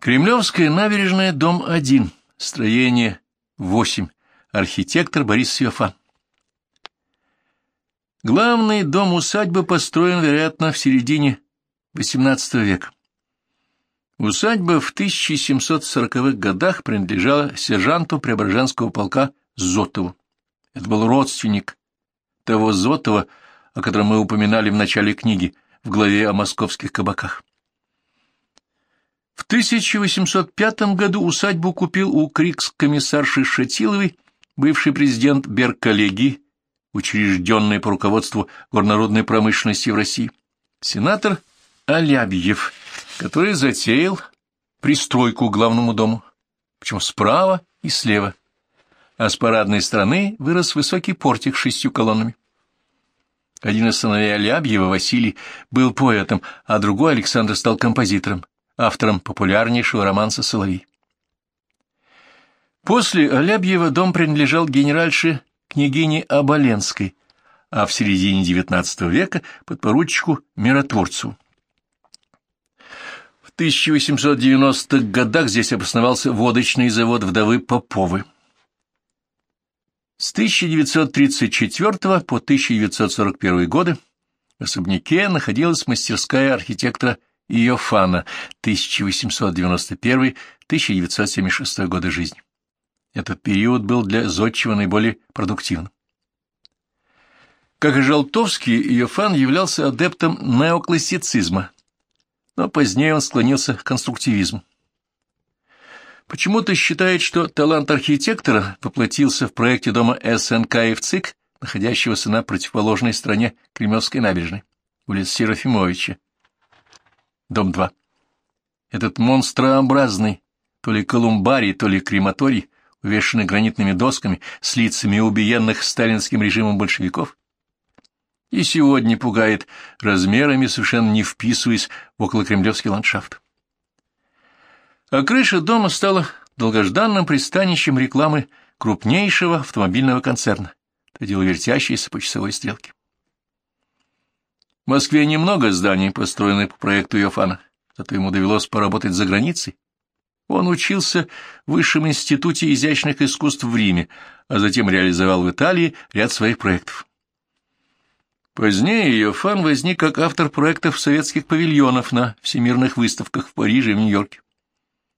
Кремлевская набережная, дом 1, строение 8, архитектор Борис Йофан. Главный дом усадьбы построен, вероятно, в середине XVIII века. Усадьба в 1740-х годах принадлежала сержанту Преображенского полка Зотову. Это был родственник того Зотова, о котором мы упоминали в начале книги, в главе о московских кабаках. В 1805 году усадьбу купил у крикс-комиссарши Шатиловой бывший президент Берколлегии, учрежденной по руководству горнородной промышленности в России, сенатор Алябьев, который затеял пристройку к главному дому, причем справа и слева, а с парадной стороны вырос высокий портик с шестью колоннами. Один из сыновей Алябьева, Василий, был поэтом, а другой, Александр, стал композитором, автором популярнейшего романса «Соловей». После Алябьева дом принадлежал генеральше княгине Оболенской, а в середине XIX века подпоручику Миротворцу. В 1890-х годах здесь обосновался водочный завод вдовы Поповы. С 1934 по 1941 годы в особняке находилась мастерская архитектора Иофана 1891-1976 года жизни. Этот период был для Зодчего наиболее продуктивным. Как и Желтовский, Иофан являлся адептом неоклассицизма, но позднее он склонился к конструктивизму. Почему-то считает, что талант архитектора воплотился в проекте дома СНК и находящегося на противоположной стороне Кремлевской набережной, улица Серафимовича. Дом 2. Этот монстрообразный, то ли колумбарий, то ли крематорий, увешанный гранитными досками с лицами убиенных сталинским режимом большевиков, и сегодня пугает размерами, совершенно не вписываясь в околокремлевский ландшафт. А крыша дома стала долгожданным пристанищем рекламы крупнейшего автомобильного концерна, то дело вертящееся по часовой стрелке. В Москве немного зданий, построенных по проекту Йофана, зато ему довелось поработать за границей. Он учился в Высшем институте изящных искусств в Риме, а затем реализовал в Италии ряд своих проектов. Позднее Йофан возник как автор проектов советских павильонов на всемирных выставках в Париже и в Нью-Йорке.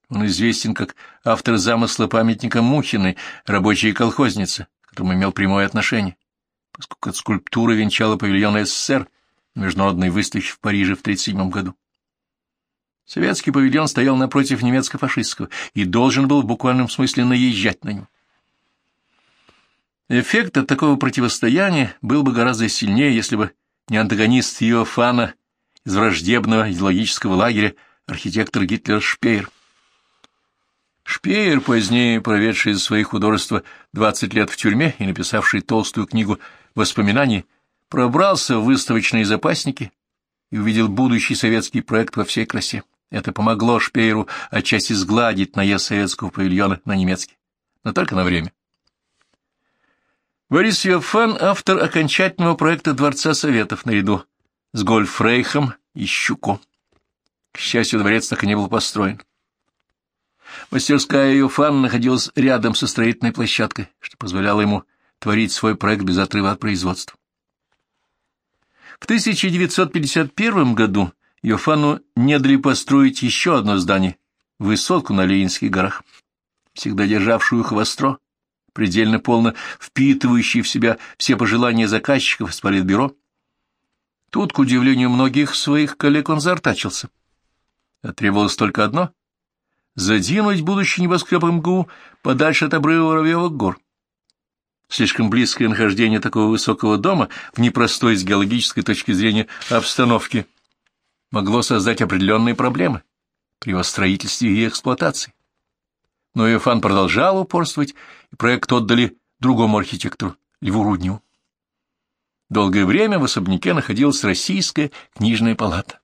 Он известен как автор замысла памятника Мухиной, рабочая колхозница, к которому имел прямое отношение, поскольку эта скульптура венчала павильон СССР международной выставке в Париже в 1937 году. Советский павильон стоял напротив немецко-фашистского и должен был в буквальном смысле наезжать на него. Эффект от такого противостояния был бы гораздо сильнее, если бы не антагонист Иофана из враждебного идеологического лагеря архитектор Гитлер Шпеер. Шпеер, позднее проведший за свои художества 20 лет в тюрьме и написавший толстую книгу воспоминаний, пробрался в выставочные запасники и увидел будущий советский проект во всей красе. Это помогло Шпееру отчасти сгладить наезд советского павильона на немецкий, но только на время. Борис Йофан — автор окончательного проекта Дворца Советов наряду с Гольфрейхом и Щуко. К счастью, дворец так и не был построен. Мастерская Юфан находилась рядом со строительной площадкой, что позволяло ему творить свой проект без отрыва от производства. В 1951 году Йофану не дали построить еще одно здание, высотку на Ленинских горах, всегда державшую хвостро, предельно полно впитывающий в себя все пожелания заказчиков из политбюро. Тут, к удивлению многих своих коллег, он заортачился. А требовалось только одно задвинуть будущий небоскреб МГУ подальше от обрыва Воробьевых гор. Слишком близкое нахождение такого высокого дома в непростой с геологической точки зрения обстановке могло создать определенные проблемы при его строительстве и эксплуатации. Но Иофан продолжал упорствовать, и проект отдали другому архитектору, Льву Рудневу. Долгое время в особняке находилась российская книжная палата.